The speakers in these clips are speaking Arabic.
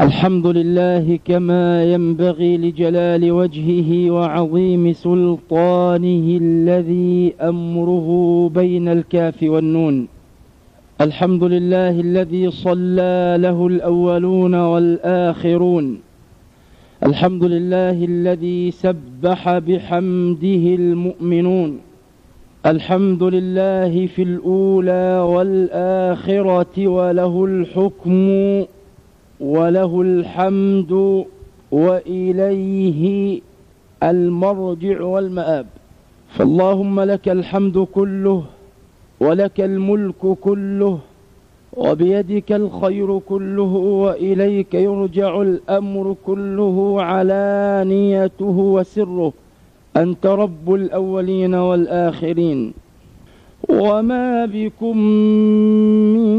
الحمد لله كما ينبغي لجلال وجهه وعظيم سلطانه الذي أمره بين الكاف والنون. الحمد لله الذي صلى له الأولون والآخرون. الحمد لله الذي سبح بحمده المؤمنون. الحمد لله في الأولى والآخرة وله الحكم وله الحمد وإليه المرجع والمآب. فاللهم لك الحمد كله ولك الملك كله وبيدك الخير كله وإليك يرجع الأمر كله علانيته وسره. أنت رب الأولين والآخرين. وما بكم من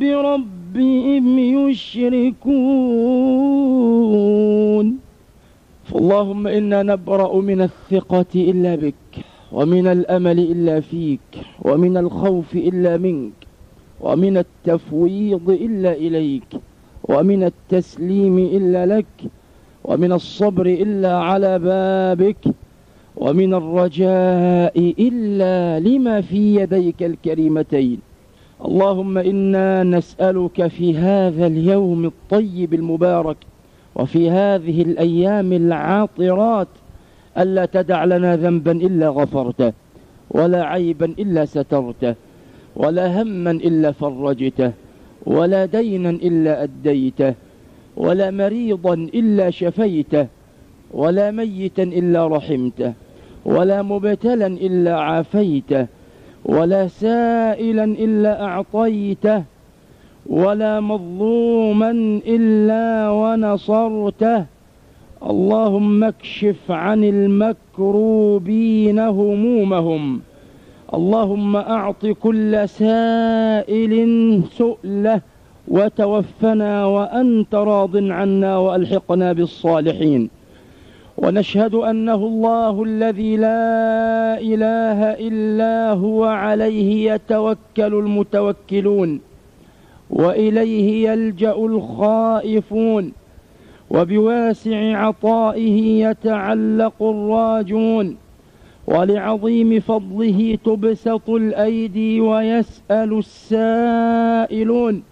بربهم يشركون. فاللهم إنا نبرأ من الثقة إلا بك ومن الأمل إلا فيك ومن الخوف إلا منك ومن التفويض إلا إليك ومن التسليم إلا لك ومن الصبر إلا على بابك ومن الرجاء إلا لما في يديك الكريمتين. اللهم إنا نسألك في هذا اليوم الطيب المبارك وفي هذه الأيام العاطرات ألا تدع لنا ذنبا إلا غفرته ولا عيبا إلا سترته ولا هما إلا فرجته ولا دينا إلا أديته ولا مريضا إلا شفيته ولا ميتا إلا رحمته ولا مبتلا إلا عافيته ولا سائلا إلا أعطيته ولا مظلوما إلا ونصرته. اللهم اكشف عن المكروبين همومهم. اللهم أعط كل سائل سؤله وتوفنا وأنت راض عنا وألحقنا بالصالحين. ونشهد أنه الله الذي لا إله إلا هو عليه يتوكل المتوكلون وإليه يلجأ الخائفون وبواسع عطائه يتعلق الراجون ولعظيم فضله تبسط الأيدي ويسأل السائلون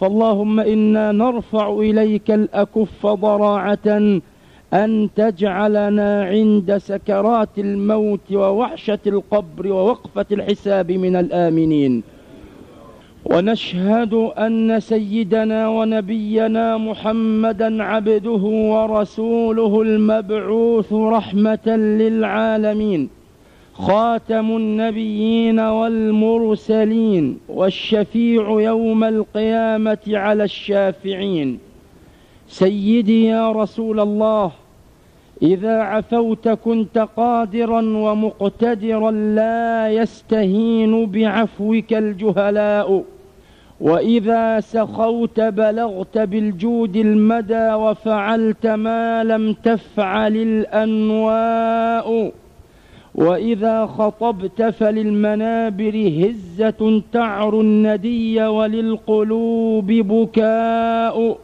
فاللهم إنا نرفع إليك الأكف ضراعة أن تجعلنا عند سكرات الموت ووحشة القبر ووقفة الحساب من الآمنين. ونشهد أن سيدنا ونبينا محمدا عبده ورسوله المبعوث رحمة للعالمين. خاتم النبيين والمرسلين والشفيع يوم القيامة على الشافعين. سيدي يا رسول الله إذا عفوت كنت قادرا ومقتدرا لا يستهين بعفوك الجهلاء وإذا سخوت بلغت بالجود المدى وفعلت ما لم تفعل الأنواء وإذا خطبت فللمنابر هزة تعر الندي وللقلوب بكاء.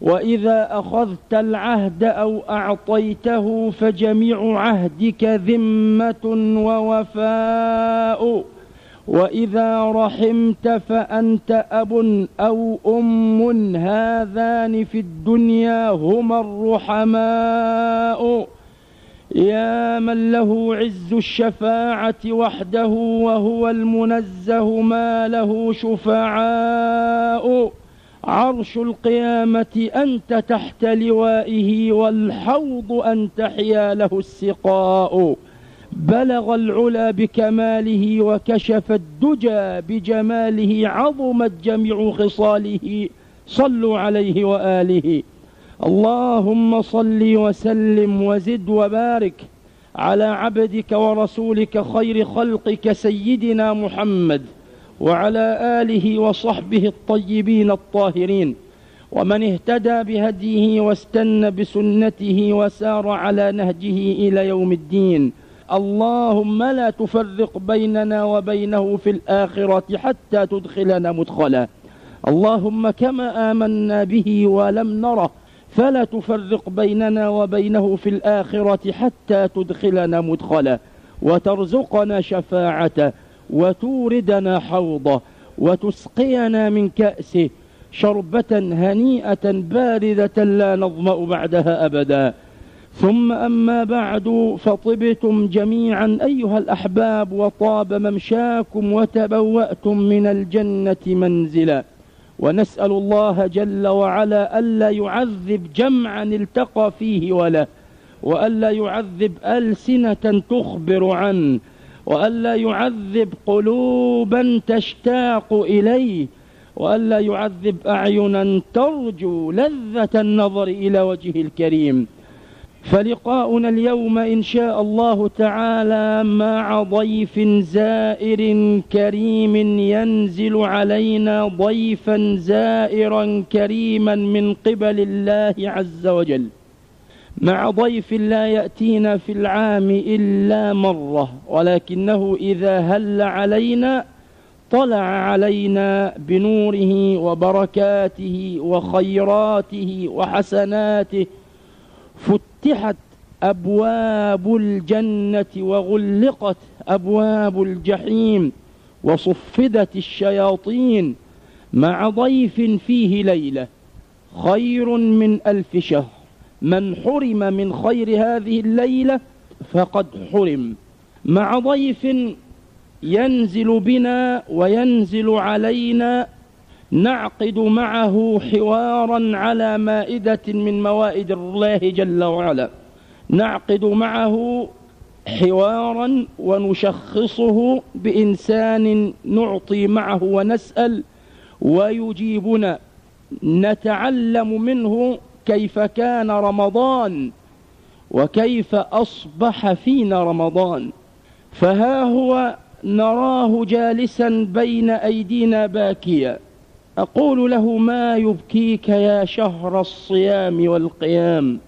وإذا أخذت العهد أو أعطيته فجميع عهدك ذمة ووفاء. وإذا رحمت فأنت أب أو أم هذان في الدنيا هما الرحماء. يا من له عز الشفاعة وحده وهو المنزه ما له شفعاء. عرش القيامة أنت تحت لوائه والحوض أنت حياله السقاء. بلغ العلا بكماله وكشف الدجى بجماله عظمت جميع خصاله صلوا عليه وآله. اللهم صل وسلم وزد وبارك على عبدك ورسولك خير خلقك سيدنا محمد. وعلى آله وصحبه الطيبين الطاهرين. ومن اهتدى بهديه واستنى بسنته وسار على نهجه إلى يوم الدين. اللهم لا تفرق بيننا وبينه في الآخرة حتى تدخلنا مدخلا. اللهم كما آمنا به ولم نره فلا تفرق بيننا وبينه في الآخرة حتى تدخلنا مدخلا. وترزقنا شفاعته وتوردنا حوضه وتسقينا من كأسه شربة هنيئة باردة لا نظمأ بعدها أبدا. ثم أما بعد فطبتم جميعا أيها الأحباب وطاب ممشاكم وتبوأتم من الجنة منزلا. ونسأل الله جل وعلا ألا يعذب جمعا التقى فيه وله وألا يعذب ألسنة تخبر عنه. وألا يعذب قلوبا تشتاق إليه وألا يعذب أعينا ترجو لذة النظر إلى وجهه الكريم. فلقاؤنا اليوم إن شاء الله تعالى مع ضيف زائر كريم ينزل علينا ضيفا زائرا كريما من قبل الله عز وجل. مع ضيف لا يأتينا في العام إلا مرة ولكنه إذا هل علينا طلع علينا بنوره وبركاته وخيراته وحسناته فتحت أبواب الجنة وغلقت أبواب الجحيم وصفدت الشياطين مع ضيف فيه ليلة خير من ألف شهر. من حرم من خير هذه الليلة فقد حرم. مع ضيف ينزل بنا وينزل علينا نعقد معه حوارا على مائدة من موائد الله جل وعلا. نعقد معه حوارا ونشخصه بإنسان نعطي معه ونسأل ويجيبنا نتعلم منه كيف كان رمضان وكيف أصبح فينا رمضان فها هو نراه جالسا بين أيدينا باكيا أقول له ما يبكيك يا شهر الصيام والقيام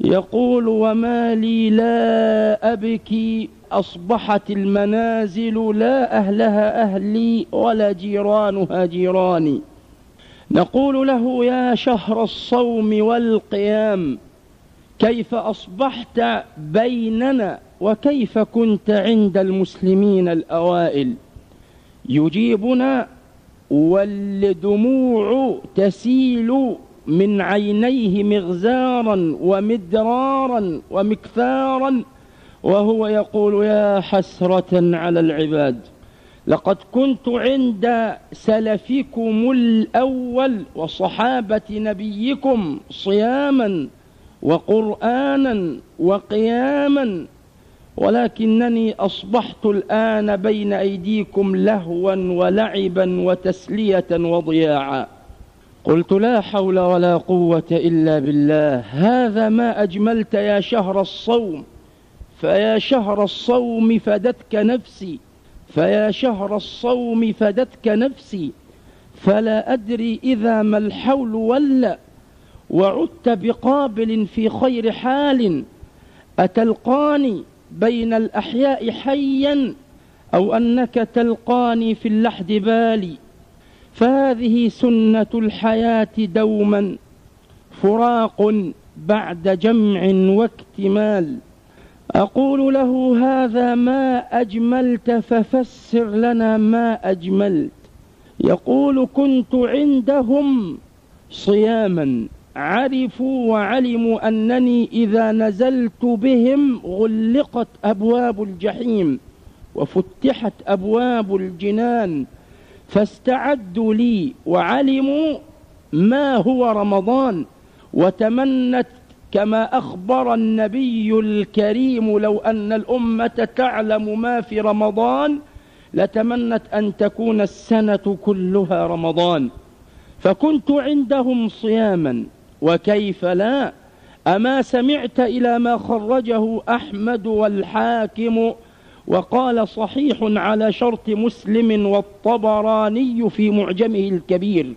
يقول وما لي لا أبكي أصبحت المنازل لا أهلها أهلي ولا جيرانها جيراني نقول له يا شهر الصوم والقيام كيف أصبحت بيننا وكيف كنت عند المسلمين الأوائل؟ يجيبنا والدموع تسيل من عينيه مغزارا ومدرارا ومكثارا وهو يقول يا حسرة على العباد. لقد كنت عند سلفكم الأول وصحابة نبيكم صياما وقرآنا وقياما ولكنني أصبحت الآن بين أيديكم لهوا ولعبا وتسلية وضياعا. قلت لا حول ولا قوة إلا بالله هذا ما أجملت يا شهر الصوم فيا شهر الصوم فدتك نفسي. فيا شهر الصوم فدتك نفسي فلا أدري إذا ما الحول ولا وعدت بقابل في خير حال أتلقاني بين الأحياء حيا أو أنك تلقاني في اللحد بالي. فهذه سنة الحياة دوما فراق بعد جمع وإكتمال. أقول له هذا ما أجملت ففسر لنا ما أجملت. يقول كنت عندهم صياما عرفوا وعلموا أنني إذا نزلت بهم غلقت أبواب الجحيم وفتحت أبواب الجنان فاستعدوا لي وعلموا ما هو رمضان وتمنت كما أخبر النبي الكريم لو أن الأمة تعلم ما في رمضان لتمنت أن تكون السنة كلها رمضان. فكنت عندهم صياما وكيف لا؟ أما سمعت إلى ما خرجه أحمد والحاكم وقال صحيح على شرط مسلم والطبراني في معجمه الكبير.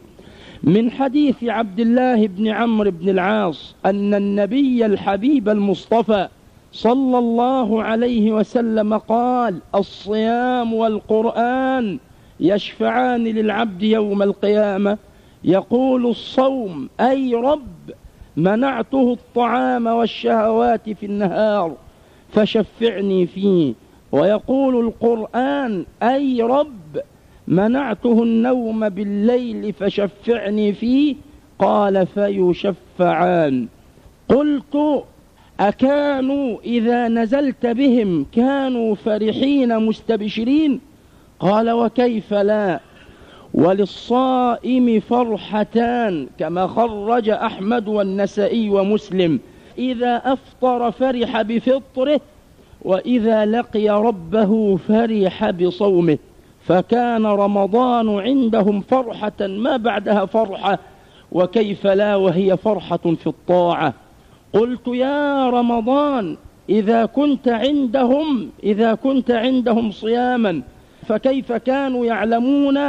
من حديث عبد الله بن عمرو بن العاص أن النبي الحبيب المصطفى صلى الله عليه وسلم قال الصيام والقرآن يشفعان للعبد يوم القيامة. يقول الصوم أي رب منعته الطعام والشهوات في النهار فشفعني فيه. ويقول القرآن أي رب منعته النوم بالليل فشفعني فيه قال فيشفعان. قلت أكانوا إذا نزلت بهم كانوا فرحين مستبشرين؟ قال وكيف لا؟ وللصائم فرحتان كما خرج أحمد والنسائي ومسلم. إذا أفطر فرح بفطره وإذا لقي ربه فرح بصومه. فكان رمضان عندهم فرحة ما بعدها فرحة وكيف لا وهي فرحة في الطاعة. قلت يا رمضان إذا كنت عندهم إذا كنت عندهم صياما فكيف كانوا يعلمون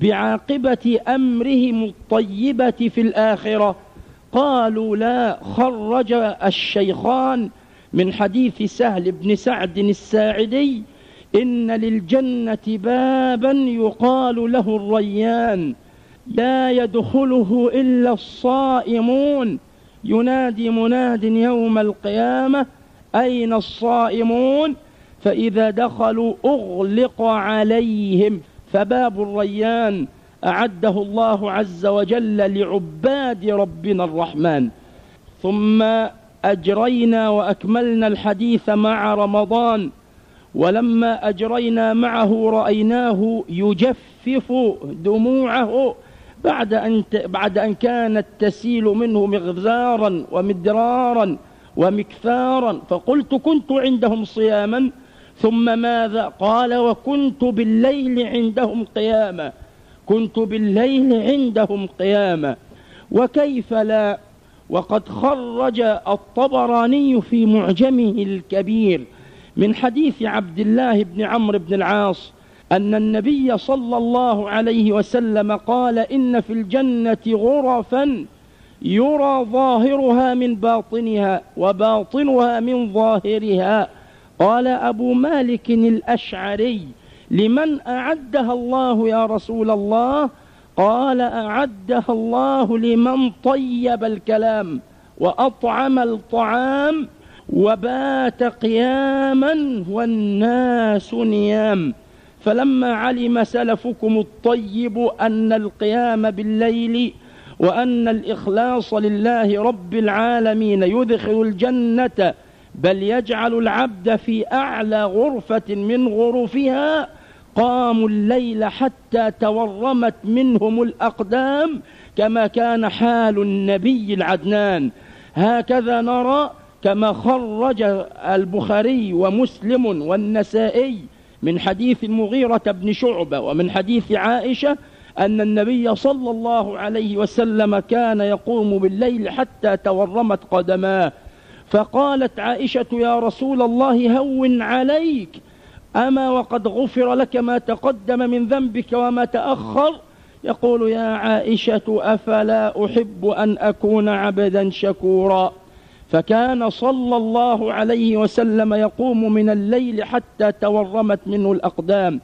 بعاقبة أمرهم الطيبة في الآخرة؟ قالوا لا خرج الشيخان من حديث سهل بن سعد الساعدي إن للجنة بابا يقال له الريان لا يدخله إلا الصائمون. ينادي مناد يوم القيامة أين الصائمون؟ فإذا دخلوا أغلق عليهم. فباب الريان أعده الله عز وجل لعباد ربنا الرحمن. ثم أجرينا وأكملنا الحديث مع رمضان. ولما أجرينا معه رأيناه يجفف دموعه بعد أن, بعد أن كانت تسيل منه مغزارا ومدرارا ومكثارا. فقلت كنت عندهم صياما ثم ماذا؟ قال وكنت بالليل عندهم قياما. كنت بالليل عندهم قياما. وكيف لا؟ وقد خرج الطبراني في معجمه الكبير. من حديث عبد الله بن عمرو بن العاص أن النبي صلى الله عليه وسلم قال إن في الجنة غرفا يرى ظاهرها من باطنها وباطنها من ظاهرها. قال أبو مالك الأشعري لمن أعدها الله يا رسول الله؟ قال أعدها الله لمن طيب الكلام وأطعم الطعام وبات قياما والناس نيام. فلما علم سلفكم الطيب أن القيام بالليل وأن الإخلاص لله رب العالمين يدخل الجنة بل يجعل العبد في أعلى غرفة من غرفها قاموا الليل حتى تورمت منهم الأقدام كما كان حال النبي العدنان. هكذا نرى كما خرج البخاري ومسلم والنسائي من حديث المغيرة بن شعبة ومن حديث عائشة أن النبي صلى الله عليه وسلم كان يقوم بالليل حتى تورمت قدماه. فقالت عائشة يا رسول الله هون عليك. أما وقد غفر لك ما تقدم من ذنبك وما تأخر؟ يقول يا عائشة أفلا أحب أن أكون عبدا شكورا. فكان صلى الله عليه وسلم يقوم من الليل حتى تورمت منه الأقدام.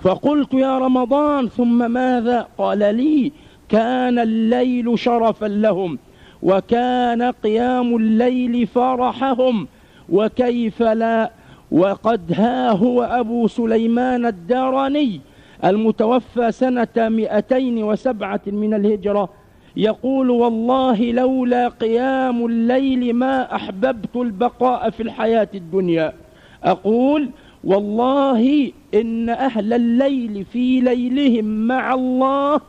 فقلت يا رمضان ثم ماذا؟ قال لي كان الليل شرفا لهم وكان قيام الليل فرحهم وكيف لا؟ وقد ها هو أبو سليمان الداراني المتوفى سنة مئتين وسبعة من الهجرة. يقول والله لولا قيام الليل ما أحببت البقاء في الحياة الدنيا. أقول والله إن أهل الليل في ليلهم مع الله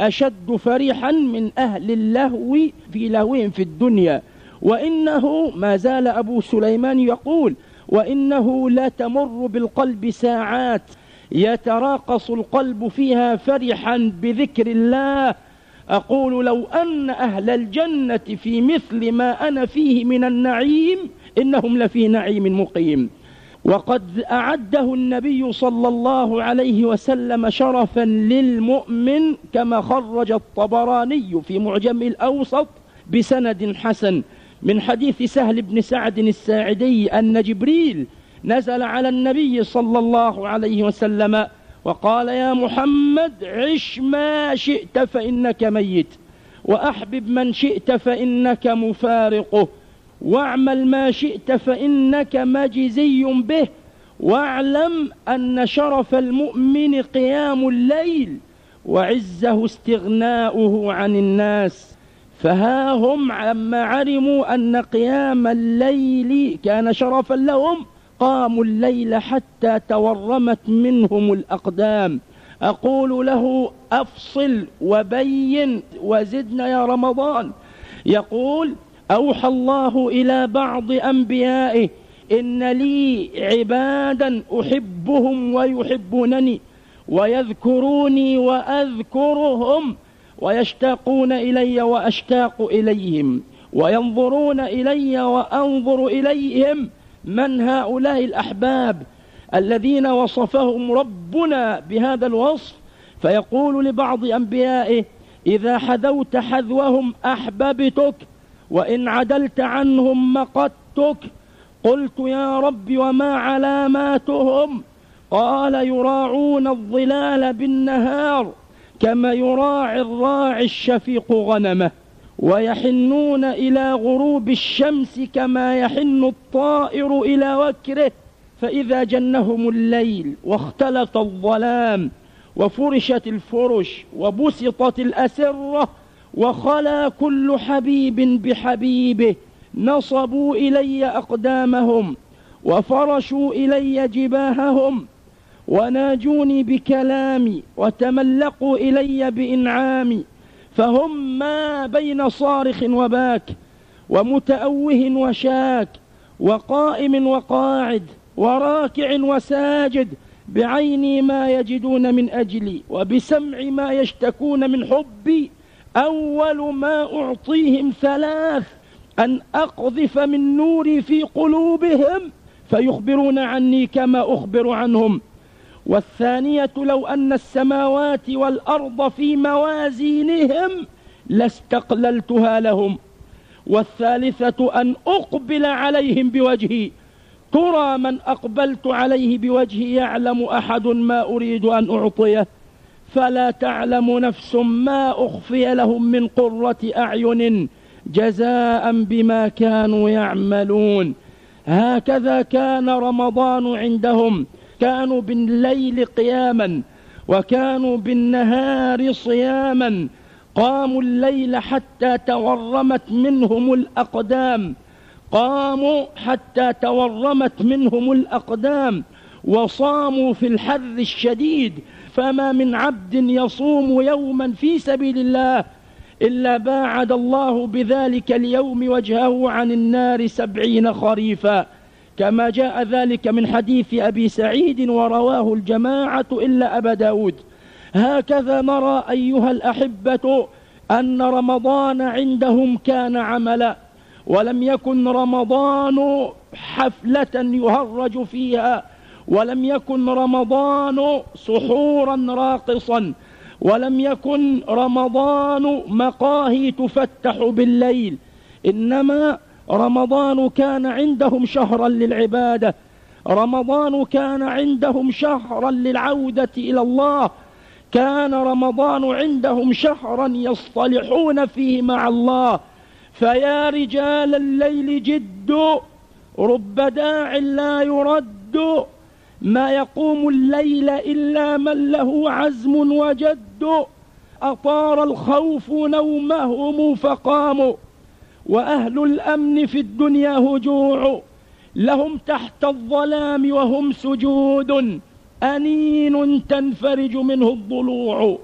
أشد فرحا من أهل اللهو في لهوهم في الدنيا. وإنه ما زال أبو سليمان يقول وإنه لا تمر بالقلب ساعات يتراقص القلب فيها فرحا بذكر الله أقول لو أن أهل الجنة في مثل ما أنا فيه من النعيم إنهم لفي نعيم مقيم. وقد أعده النبي صلى الله عليه وسلم شرفا للمؤمن كما خرج الطبراني في معجم الأوسط بسند حسن. من حديث سهل بن سعد الساعدي أن جبريل نزل على النبي صلى الله عليه وسلم وقال يا محمد عش ما شئت فإنك ميت وأحبب من شئت فإنك مفارقه واعمل ما شئت فإنك مجزي به واعلم أن شرف المؤمن قيام الليل وعزه استغناؤه عن الناس. فها هم عما علموا أن قيام الليل كان شرفا لهم قاموا الليل حتى تورمت منهم الأقدام. أقول له أفصل وبين وزدنا يا رمضان. يقول أوحى الله إلى بعض أنبيائه إن لي عبادا أحبهم ويحبونني ويذكروني وأذكرهم ويشتاقون إلي وأشتاق إليهم وينظرون إلي وأنظر إليهم من هؤلاء الأحباب الذين وصفهم ربنا بهذا الوصف؟ فيقول لبعض أنبيائه إذا حذوت حذوهم أحببتك وإن عدلت عنهم مقتك قلت يا رب وما علاماتهم؟ قال يراعون الظلال بالنهار كما يراعي الراعي الشفيق غنمه. ويحنون إلى غروب الشمس كما يحن الطائر إلى وكره فإذا جنهم الليل واختلط الظلام وفرشت الفرش وبسطت الأسرة وخلا كل حبيب بحبيبه نصبوا إلي أقدامهم وفرشوا إلي جباههم وناجوني بكلامي وتملقوا إلي بإنعامي فهم ما بين صارخ وباك ومتأوه وشاك وقائم وقاعد وراكع وساجد بعيني ما يجدون من أجلي وبسمع ما يشتكون من حبي أول ما أعطيهم ثلاث أن أقذف من نوري في قلوبهم فيخبرون عني كما أخبر عنهم. والثانية لو أن السماوات والأرض في موازينهم لاستقللتها لهم. والثالثة أن أقبل عليهم بوجهي. ترى من أقبلت عليه بوجهي يعلم أحد ما أريد أن أعطيه. فلا تعلم نفس ما أخفي لهم من قرة أعين جزاء بما كانوا يعملون. هكذا كان رمضان عندهم. كانوا بالليل قياما وكانوا بالنهار صياما قاموا الليل حتى تورمت منهم الأقدام قاموا حتى تورمت منهم الأقدام وصاموا في الحر الشديد فما من عبد يصوم يوما في سبيل الله إلا باعد الله بذلك اليوم وجهه عن النار سبعين خريفا كما جاء ذلك من حديث أبي سعيد ورواه الجماعة إلا أبا داود. هكذا نرى أيها الأحبة أن رمضان عندهم كان عملا ولم يكن رمضان حفلة يهرج فيها ولم يكن رمضان سحورا راقصا ولم يكن رمضان مقاهي تفتح بالليل إنما رمضان كان عندهم شهرا للعبادة. رمضان كان عندهم شهرا للعودة إلى الله. كان رمضان عندهم شهرا يصطلحون فيه مع الله. فيا رجال الليل جد رب داع لا يرد. ما يقوم الليل إلا من له عزم وجد. أطار الخوف نومهم فقاموا. وأهل الأمن في الدنيا هجوع. لهم تحت الظلام وهم سجود. أنين تنفرج منه الضلوع.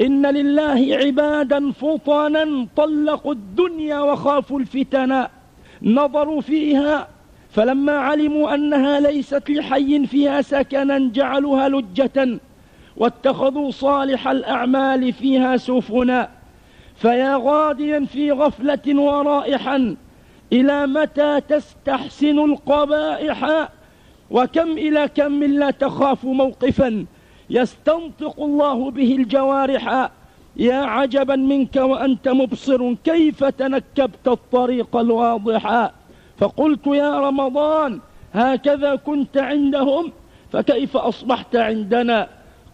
إن لله عبادا فطنا طلقوا الدنيا وخافوا الفتن. نظروا فيها فلما علموا أنها ليست لحي فيها سكنا جعلوها لجة. واتخذوا صالح الأعمال فيها سفنا. فيا غاديا في غفلة ورائحا إلى متى تستحسن القبائح؟ وكم إلى كم لا تخاف موقفا؟ يستنطق الله به الجوارح. يا عجبا منك وأنت مبصر كيف تنكبت الطريق الواضح؟ فقلت يا رمضان هكذا كنت عندهم فكيف أصبحت عندنا؟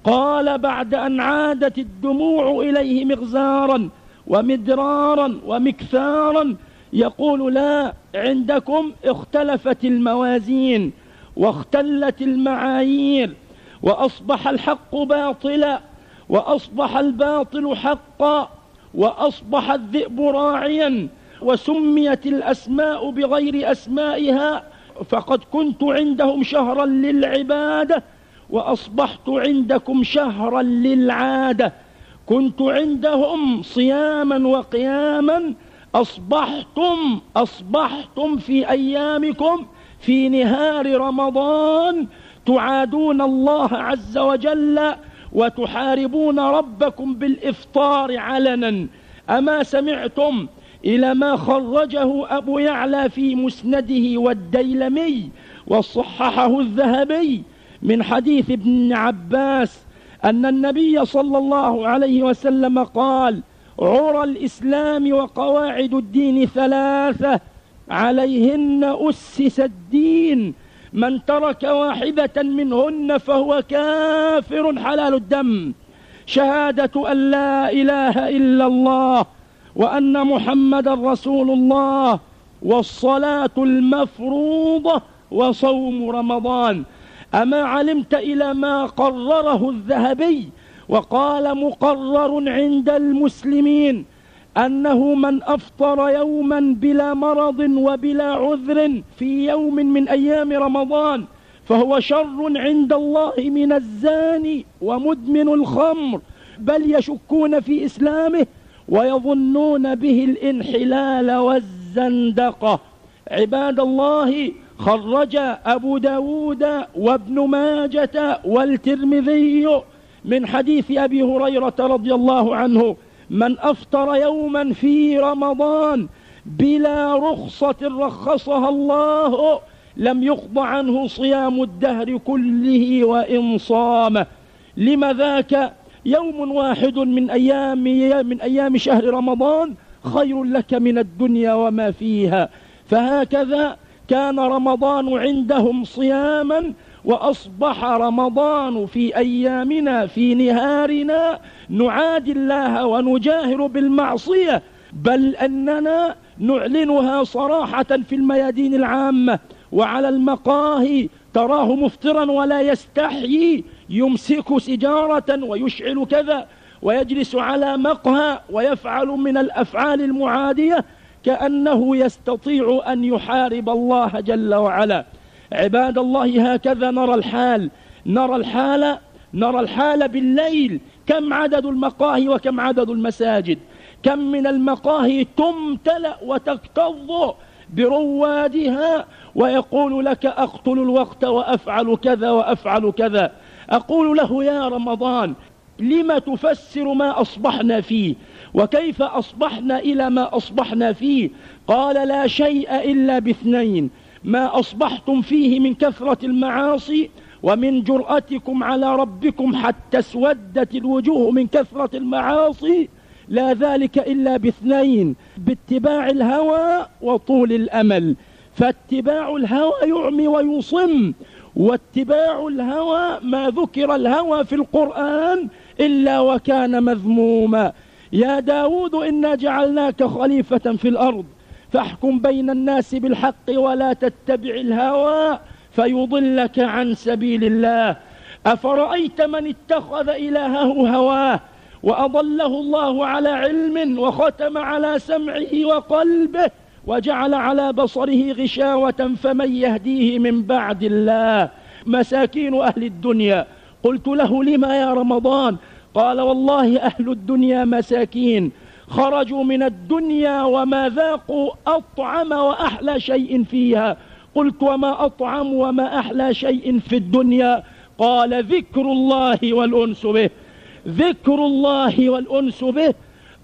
قال بعد أن عادت الدموع إليه مغزارا ومدرارا ومكثارا يقول لا عندكم اختلفت الموازين واختلت المعايير وأصبح الحق باطلا وأصبح الباطل حقا وأصبح الذئب راعيا وسميت الأسماء بغير أسمائها فقد كنت عندهم شهرا للعبادة وأصبحت عندكم شهرا للعادة كنت عندهم صياما وقياما أصبحتم أصبحتم في أيامكم في نهار رمضان تعادون الله عز وجل وتحاربون ربكم بالإفطار علنا. أما سمعتم إلى ما خرجه أبو يعلى في مسنده والديلمي وصححه الذهبي من حديث ابن عباس أن النبي صلى الله عليه وسلم قال عرى الإسلام وقواعد الدين ثلاثة عليهن أسس الدين من ترك واحدة منهن فهو كافر حلال الدم. شهادة أن لا إله إلا الله وأن محمد رسول الله والصلاة المفروضة وصوم رمضان. أما علمت إلى ما قرره الذهبي وقال مقرر عند المسلمين أنه من أفطر يوما بلا مرض وبلا عذر في يوم من أيام رمضان فهو شر عند الله من الزاني ومدمن الخمر بل يشكون في إسلامه ويظنون به الإنحلال والزندقة. عباد الله خرج أبو داود وابن ماجة والترمذي من حديث أبي هريرة رضي الله عنه من أفطر يوما في رمضان بلا رخصة رخصها الله لم يقض عنه صيام الدهر كله وإن صام. لم ذاك يوم واحد من أيام, من أيام شهر رمضان خير لك من الدنيا وما فيها. فهكذا كان رمضان عندهم صياما وأصبح رمضان في أيامنا في نهارنا نعادي الله ونجاهر بالمعصية بل أننا نعلنها صراحة في الميادين العامة وعلى المقاهي تراه مفطرا ولا يستحيي يمسك سجارة ويشعل كذا ويجلس على مقهى ويفعل من الأفعال المعادية كأنه يستطيع أن يحارب الله جل وعلا. عباد الله هكذا نرى الحال. نرى الحال نرى الحال بالليل. كم عدد المقاهي وكم عدد المساجد. كم من المقاهي تمتلأ وتكتظ بروادها ويقول لك أقتل الوقت وأفعل كذا وأفعل كذا. أقول له يا رمضان لم تفسر ما أصبحنا فيه؟ وكيف أصبحنا إلى ما أصبحنا فيه؟ قال لا شيء إلا باثنين. ما أصبحتم فيه من كثرة المعاصي ومن جرأتكم على ربكم حتى اسودت الوجوه من كثرة المعاصي لا ذلك إلا باثنين باتباع الهوى وطول الأمل. فاتباع الهوى يعمي ويصم واتباع الهوى ما ذكر الهوى في القرآن إلا وكان مذموما. يا داود إنا جعلناك خليفة في الأرض فاحكم بين الناس بالحق ولا تتبع الهوى فيضلك عن سبيل الله. أفرأيت من اتخذ إلهه هواه؟ وأضله الله على علم وختم على سمعه وقلبه وجعل على بصره غشاوة فمن يهديه من بعد الله. مساكين أهل الدنيا قلت له لما يا رمضان؟ قال والله أهل الدنيا مساكين خرجوا من الدنيا وما ذاقوا أطعم وأحلى شيء فيها. قلت وما أطعم وما أحلى شيء في الدنيا؟ قال ذكر الله والأنس به. ذكر الله والأنس به.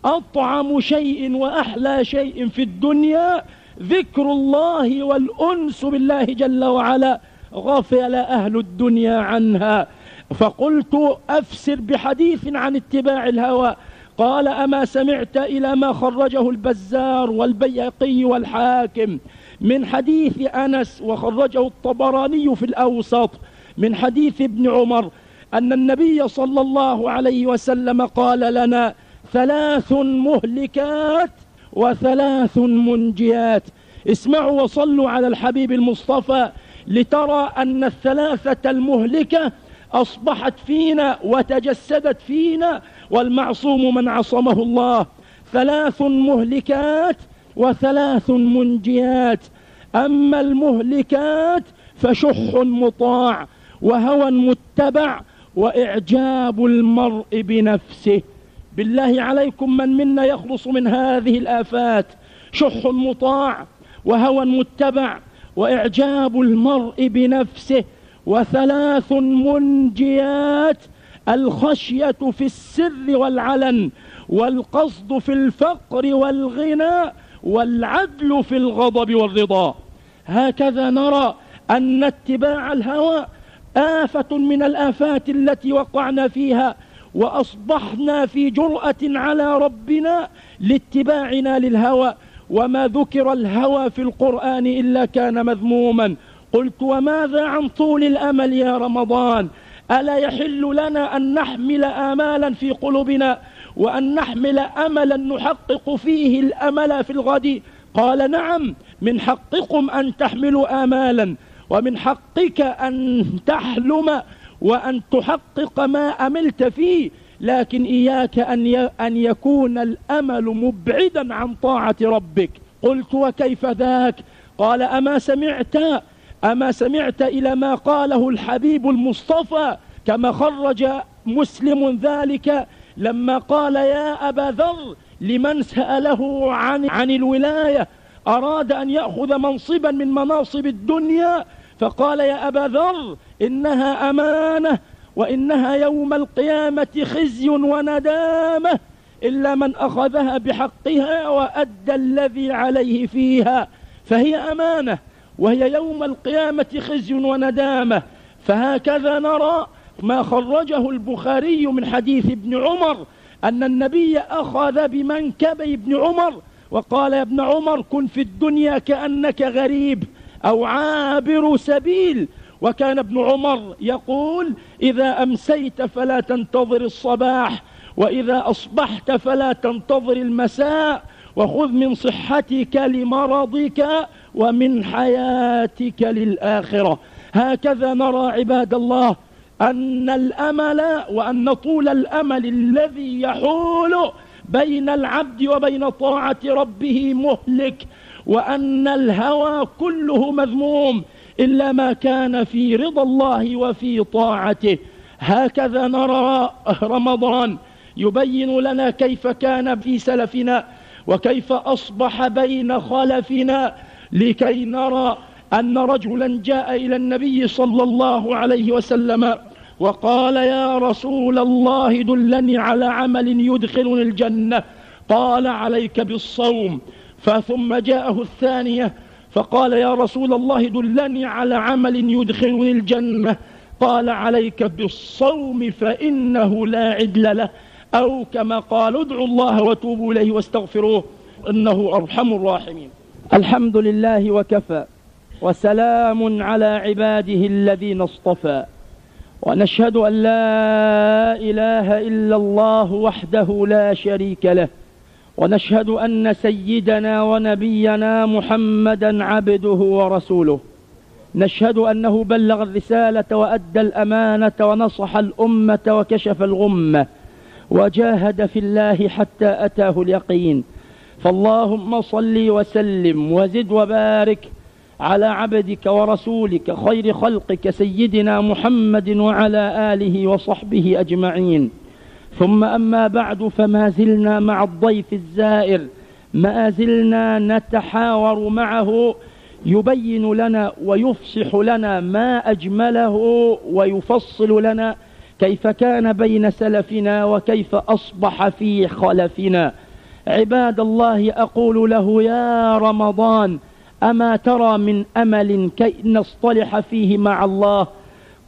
أطعم شيء وأحلى شيء في الدنيا. ذكر الله والأنس بالله جل وعلا. غفل أهل الدنيا عنها. فقلت أفسر بحديث عن اتباع الهوى. قال أما سمعت إلى ما خرجه البزار والبيقي والحاكم. من حديث أنس وخرجه الطبراني في الأوسط. من حديث ابن عمر أن النبي صلى الله عليه وسلم قال لنا ثلاث مهلكات وثلاث منجيات. اسمعوا وصلوا على الحبيب المصطفى لترى أن الثلاثة المهلكة أصبحت فينا وتجسدت فينا والمعصوم من عصمه الله. ثلاث مهلكات وثلاث منجيات. أما المهلكات فشح مطاع وهوى متبع وإعجاب المرء بنفسه. بالله عليكم من منا يخلص من هذه الآفات. شح مطاع وهوى متبع وإعجاب المرء بنفسه. وثلاث منجيات الخشية في السر والعلن والقصد في الفقر والغنى والعدل في الغضب والرضا. هكذا نرى أن اتباع الهوى آفة من الآفات التي وقعنا فيها وأصبحنا في جرأة على ربنا لاتباعنا للهوى وما ذكر الهوى في القرآن إلا كان مذموما. قلت وماذا عن طول الأمل يا رمضان؟ ألا يحل لنا أن نحمل آمالا في قلوبنا وأن نحمل أملا نحقق فيه الأمل في الغد؟ قال نعم من حقكم أن تحملوا آمالا ومن حقك أن تحلم وأن تحقق ما أملت فيه لكن إياك أن أن يكون الأمل مبعدا عن طاعة ربك. قلت وكيف ذاك؟ قال أما سمعت أما سمعت إلى ما قاله الحبيب المصطفى كما خرج مسلم ذلك لما قال يا أبا ذر لمن سأله عن, عن الولاية أراد أن يأخذ منصبا من مناصب الدنيا فقال يا أبا ذر إنها أمانة وإنها يوم القيامة خزي وندامة إلا من أخذها بحقها وأدى الذي عليه فيها فهي أمانة وهي يوم القيامة خزي وندامة. فهكذا نرى ما خرجه البخاري من حديث ابن عمر أن النبي أخذ بمنكب ابن عمر وقال يا ابن عمر كن في الدنيا كأنك غريب أو عابر سبيل. وكان ابن عمر يقول إذا أمسيت فلا تنتظر الصباح وإذا أصبحت فلا تنتظر المساء. وخذ من صحتك لمرضك ومن حياتك للآخرة. هكذا نرى عباد الله أن الأمل وأن طول الأمل الذي يحول بين العبد وبين طاعة ربه مهلك وأن الهوى كله مذموم إلا ما كان في رضا الله وفي طاعته. هكذا نرى رمضان يبين لنا كيف كان في سلفنا وكيف أصبح بين خلفنا لكي نرى أن رجلا جاء إلى النبي صلى الله عليه وسلم وقال يا رسول الله دلني على عمل يدخلني الجنة قال عليك بالصوم. فثم جاءه الثانية فقال يا رسول الله دلني على عمل يدخلني الجنة قال عليك بالصوم فإنه لا عدل له. أو كما قال ادعوا الله وتوبوا إليه واستغفروه إنه أرحم الراحمين. الحمد لله وكفى وسلام على عباده الذين اصطفى. ونشهد أن لا إله إلا الله وحده لا شريك له. ونشهد أن سيدنا ونبينا محمدا عبده ورسوله. نشهد أنه بلغ الرسالة وأدى الأمانة ونصح الأمة وكشف الغمة. وجاهد في الله حتى أتاه اليقين. فاللهم صل وسلم وزد وبارك على عبدك ورسولك خير خلقك سيدنا محمد وعلى آله وصحبه أجمعين. ثم أما بعد فما زلنا مع الضيف الزائر ما زلنا نتحاور معه يبين لنا ويفصح لنا ما أجمله ويفصل لنا كيف كان بين سلفنا وكيف أصبح في خلفنا. عباد الله أقول له يا رمضان أما ترى من أمل كي نصطلح فيه مع الله؟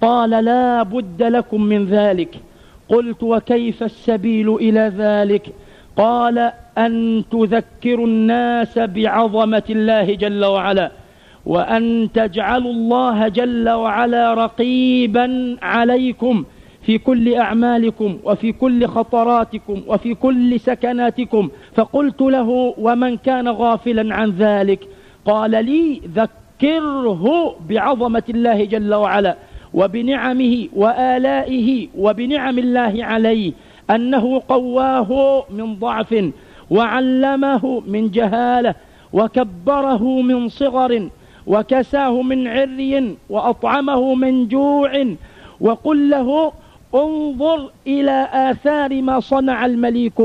قال لا بد لكم من ذلك. قلت وكيف السبيل إلى ذلك؟ قال أن تذكروا الناس بعظمة الله جل وعلا وأن تجعلوا الله جل وعلا رقيبا عليكم. في كل أعمالكم وفي كل خطراتكم وفي كل سكناتكم فقلت له ومن كان غافلا عن ذلك؟ قال لي ذكره بعظمة الله جل وعلا وبنعمه وآلائه وبنعم الله عليه أنه قواه من ضعف وعلمه من جهالة وكبره من صغر وكساه من عري وأطعمه من جوع وقل له انظر إلى آثار ما صنع المليك.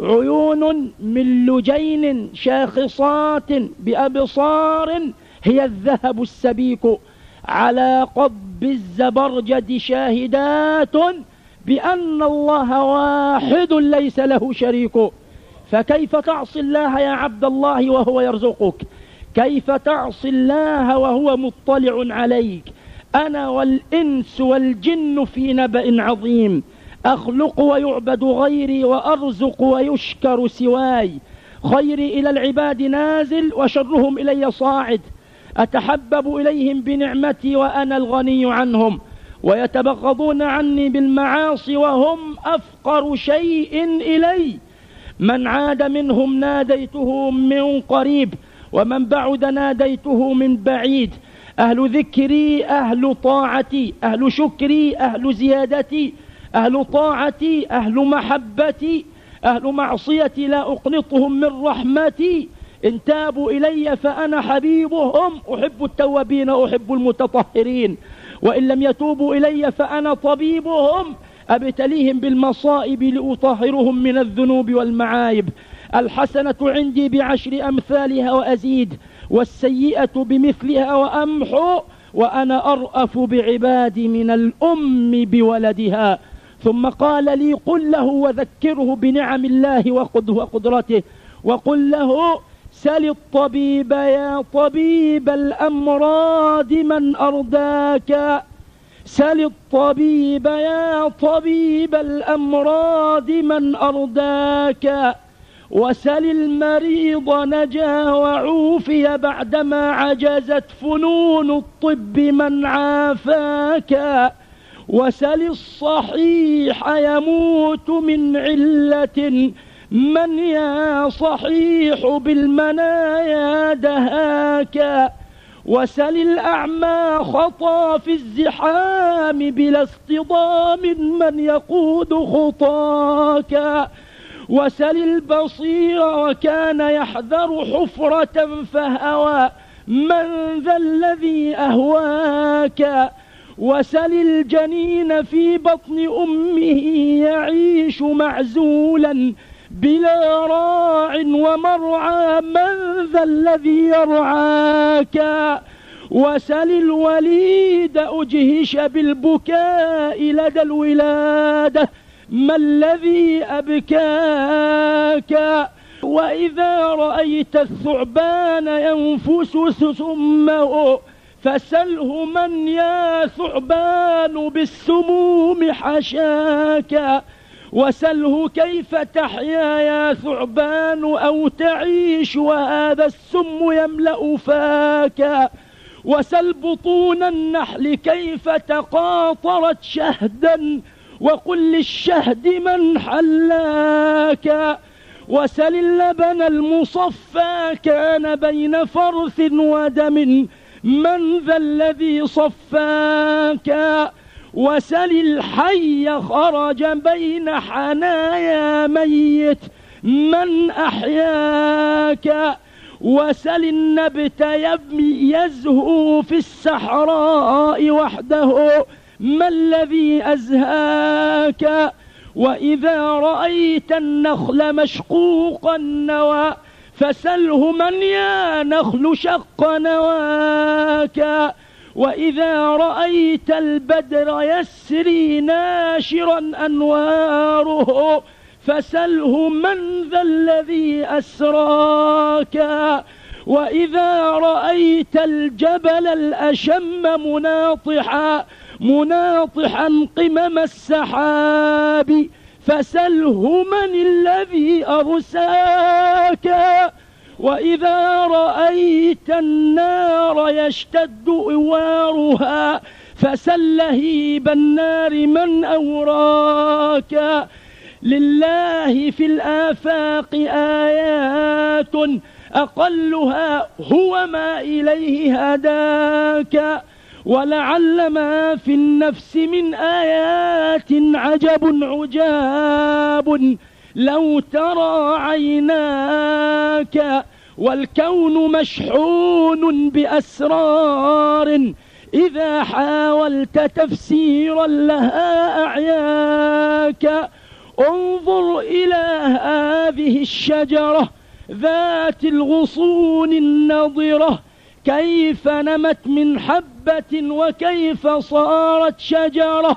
عيون من لجين شاخصات بأبصار هي الذهب السبيك. على قضب الزبرجد شاهدات بأن الله واحد ليس له شريك. فكيف تعصي الله يا عبد الله وهو يرزقك؟ كيف تعصي الله وهو مطلع عليك؟ أنا والإنس والجن في نبأ عظيم أخلق ويعبد غيري وأرزق ويشكر سواي. خيري إلى العباد نازل وشرهم إلي صاعد. أتحبب إليهم بنعمتي وأنا الغني عنهم. ويتبغضون عني بالمعاصي وهم أفقر شيء إلي. من عاد منهم ناديته من قريب ومن بعد ناديته من بعيد. أهل ذكري أهل طاعتي أهل شكري أهل زيادتي أهل طاعتي أهل محبتي أهل معصيتي لا أقنطهم من رحمتي. إن تابوا إلي فأنا حبيبهم. أحب التوابين أحب المتطهرين. وإن لم يتوبوا إلي فأنا طبيبهم. أبتليهم بالمصائب لأطهرهم من الذنوب والمعايب. الحسنة عندي بعشر أمثالها وأزيد. والسيئة بمثلها وأمحو وأنا أرأف بعبادي من الأم بولدها. ثم قال لي قل له وذكره بنعم الله وقدرته. وقل له سل الطبيب يا طبيب الأمراض من أرداك. سل الطبيب يا طبيب الأمراض من أرداك. وسل المريض نجا وعوفي بعدما عجزت فنون الطب من عافاك. وسل الصحيح يموت من علة. من يا صحيح بالمنايا دهاك. وسل الأعمى خطى في الزحام بلا اصطدام. من يقود خطاك. وسل البصير وكان يحذر حفرة فهوى. من ذا الذي أهواك؟ وسل الجنين في بطن أمه يعيش معزولا بلا راع ومرعى. من ذا الذي يرعاك؟ وسل الوليد أجهش بالبكاء لدى الولادة. ما الذي أبكاك؟ وإذا رأيت الثعبان ينفس سمه فسله من يا ثعبان بالسموم حشاك. وسله كيف تحيا يا ثعبان؟ أو تعيش وهذا السم يملأ فاك. وسل بطون النحل كيف تقاطرت شهدا؟ وقل للشهد من حلاك وسل اللبن المصفى كان بين فرث ودم من ذا الذي صفاك وسل الحي خرج بين حنايا ميت من أحياك وسل النبت يزهو في السحراء وحده ما الذي أزهاك وإذا رأيت النخل مشقوق النوى فسله من يا نخل شق نواك وإذا رأيت البدر يسري ناشرا أنواره فسله من ذا الذي أسراك وإذا رأيت الجبل الأشم مناطحا مناطحا قمم السحاب فسله من الذي أرساك؟ وإذا رأيت النار يشتد إوارها فسل لهيب النار من أوراك. لله في الآفاق آيات أقلها هو ما إليه هداك. ولعل ما في النفس من آيات عجب عجاب لو ترى عيناك والكون مشحون بأسرار إذا حاولت تفسيرا لها أعياك انظر إلى هذه الشجرة ذات الغصون النضرة كيف نمت من حبة وكيف صارت شجرة؟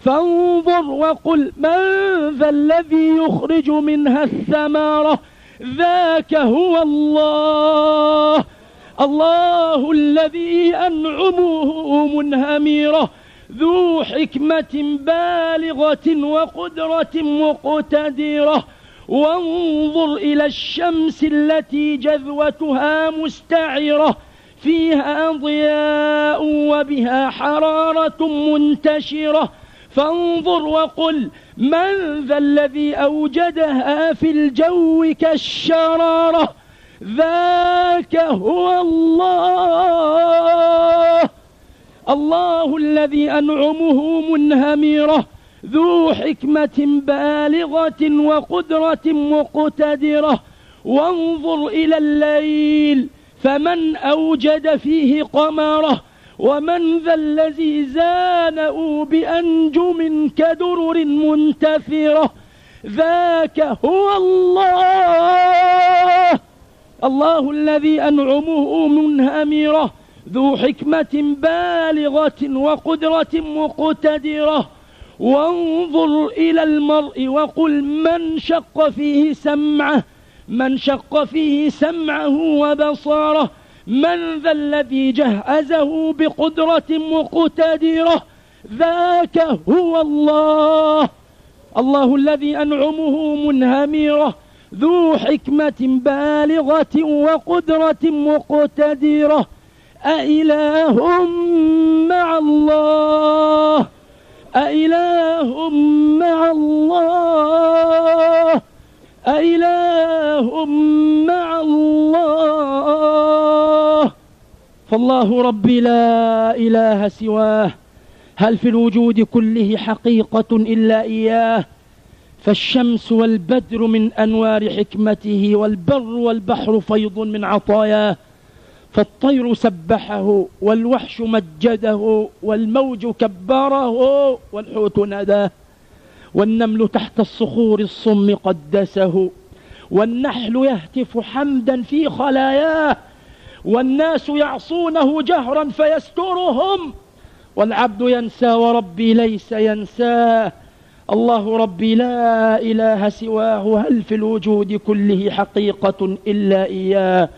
فانظر وقل من ذا الذي يخرج منها الثمرة ذاك هو الله. الله الذي أنعمه منهمرة. ذو حكمة بالغة وقدرة مقتدرة. وانظر إلى الشمس التي جذوتها مستعرة. فيها ضياء وبها حرارة منتشرة. فانظر وقل من ذا الذي أوجدها في الجو كالشرارة؟ ذاك هو الله. الله الذي أنعمه منهمرة ذو حكمة بالغة وقدرة مقتدرة. وانظر إلى الليل فمن أوجد فيه قمره ومن ذا الذي زانأوا بأنجم كدرر منتثرة ذاك هو الله. الله الذي أنعمه منهمرة ذو حكمة بالغة وقدرة مقتدرة. وانظر إلى المرء وقل من شق فيه سمعه من شق فيه سمعه وبصاره من ذا الذي جهزه بقدرة مقتدرة ذاك هو الله. الله الذي أنعمه منهمرة ذو حكمة بالغة وقدرة مقتدرة. أإله مع الله أإله مع الله. أإله مع الله. فالله ربي لا إله سواه. هل في الوجود كله حقيقة إلا إياه؟ فالشمس والبدر من أنوار حكمته والبر والبحر فيض من عطاياه. فالطير سبحه والوحش مجده والموج كبره والحوت ناداه. والنمل تحت الصخور الصم قدسه والنحل يهتف حمدا في خلاياه والناس يعصونه جهرا فيسترهم والعبد ينسى وربي ليس ينساه. الله ربي لا إله سواه هل في الوجود كله حقيقة إلا إياه؟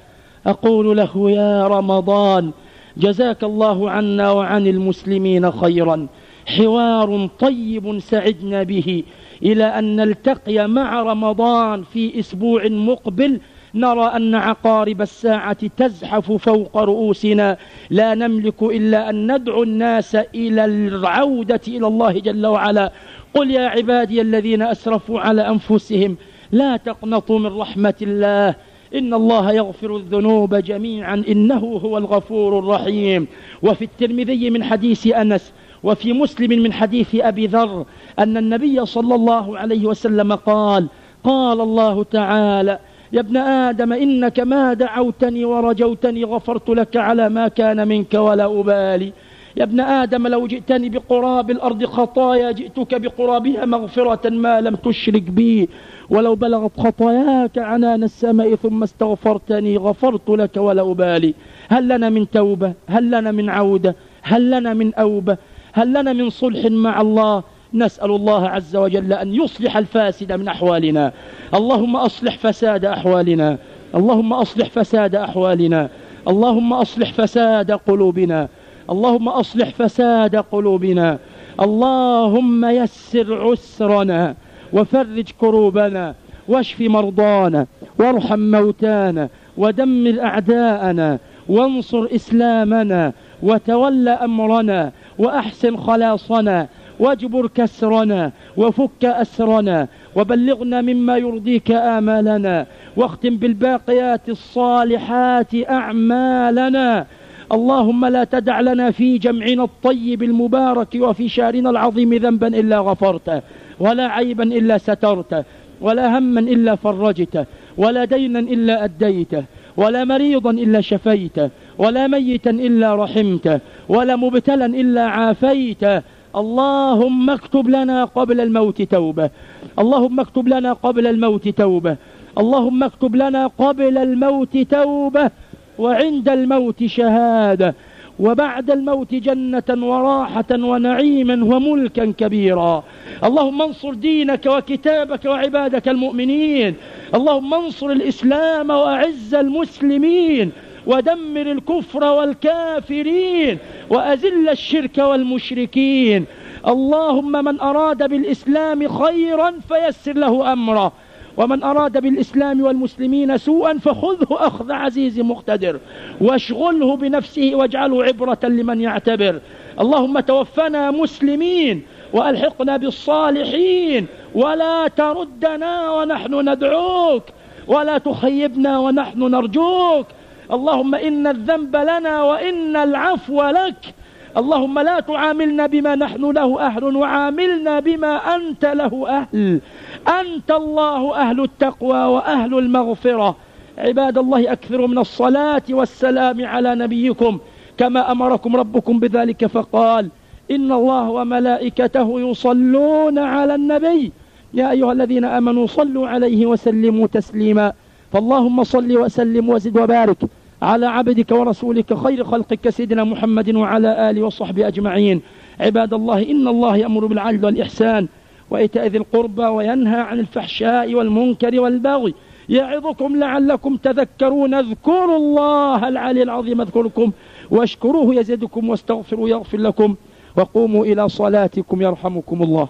أقول له يا رمضان جزاك الله عنا وعن المسلمين خيرا. حوار طيب سعدنا به إلى أن نلتقي مع رمضان في أسبوع مقبل نرى أن عقارب الساعة تزحف فوق رؤوسنا. لا نملك إلا أن ندعو الناس إلى العودة إلى الله جل وعلا. قل يا عبادي الذين أسرفوا على أنفسهم لا تقنطوا من رحمة الله. إن الله يغفر الذنوب جميعا إنه هو الغفور الرحيم. وفي الترمذي من حديث أنس وفي مسلم من حديث أبي ذر أن النبي صلى الله عليه وسلم قال قال الله تعالى يا ابن آدم إنك ما دعوتني ورجوتني غفرت لك على ما كان منك ولا أبالي. يا ابن آدم لو جئتني بقراب الأرض خطايا جئتك بقرابها مغفرة ما لم تشرك بي. ولو بلغت خطاياك عنان السماء ثم استغفرتني غفرت لك ولا أبالي. هل لنا من توبة؟ هل لنا من عودة؟ هل لنا من أوبة؟ هل لنا من صلح مع الله؟ نسأل الله عز وجل أن يصلح الفاسد من أحوالنا. اللهم أصلح فساد أحوالنا. اللهم أصلح فساد أحوالنا. اللهم أصلح فساد قلوبنا. اللهم أصلح فساد قلوبنا. اللهم يسر عسرنا وفرج كروبنا واشف مرضانا وارحم موتانا ودمر أعداءنا وانصر إسلامنا وتول أمرنا وأحسن خلاصنا واجبر كسرنا وفك أسرنا وبلغنا مما يرضيك آمالنا واختم بالباقيات الصالحات أعمالنا. اللهم لا تدع لنا في جمعنا الطيب المبارك وفي شهرنا العظيم ذنبا إلا غفرته ولا عيبا إلا سترته ولا هما إلا فرجته ولا دينا إلا أديته. ولا مريضا إلا شفيته ولا ميتا إلا رحمته ولا مبتلا إلا عافيته اللهم اكتب لنا قبل الموت توبة. اللهم اكتب لنا قبل الموت توبة. اللهم اكتب لنا قبل الموت توبة. وعند الموت شهادة. وبعد الموت جنة وراحة ونعيما وملكا كبيرا. اللهم انصر دينك وكتابك وعبادك المؤمنين. اللهم انصر الإسلام وأعز المسلمين. ودمر الكفر والكافرين. وأزل الشرك والمشركين. اللهم من أراد بالإسلام خيرا فيسر له أمره. ومن أراد بالإسلام والمسلمين سوءا فخذه أخذ عزيز مقتدر واشغله بنفسه واجعله عبرة لمن يعتبر. اللهم توفنا مسلمين وألحقنا بالصالحين ولا تردنا ونحن ندعوك ولا تخيبنا ونحن نرجوك. اللهم إن الذنب لنا وإن العفو لك. اللهم لا تعاملنا بما نحن له أهل وعاملنا بما أنت له أهل. أنت الله أهل التقوى وأهل المغفرة. عباد الله أكثروا من الصلاة والسلام على نبيكم. كما أمركم ربكم بذلك فقال إن الله وملائكته يصلون على النبي. يا أيها الذين أمنوا صلوا عليه وسلموا تسليما. فاللهم صل وسلم وزد وبارك على عبدك ورسولك خير خلقك سيدنا محمد وعلى آله وصحبه أجمعين. عباد الله إن الله يأمر بالعدل والإحسان. وإيتاء ذي القربى وينهى عن الفحشاء والمنكر والبغي يعظكم لعلكم تذكرون. اذكروا الله العلي العظيم اذكركم واشكروه يزدكم واستغفروا يغفر لكم. وقوموا إلى صلاتكم يرحمكم الله.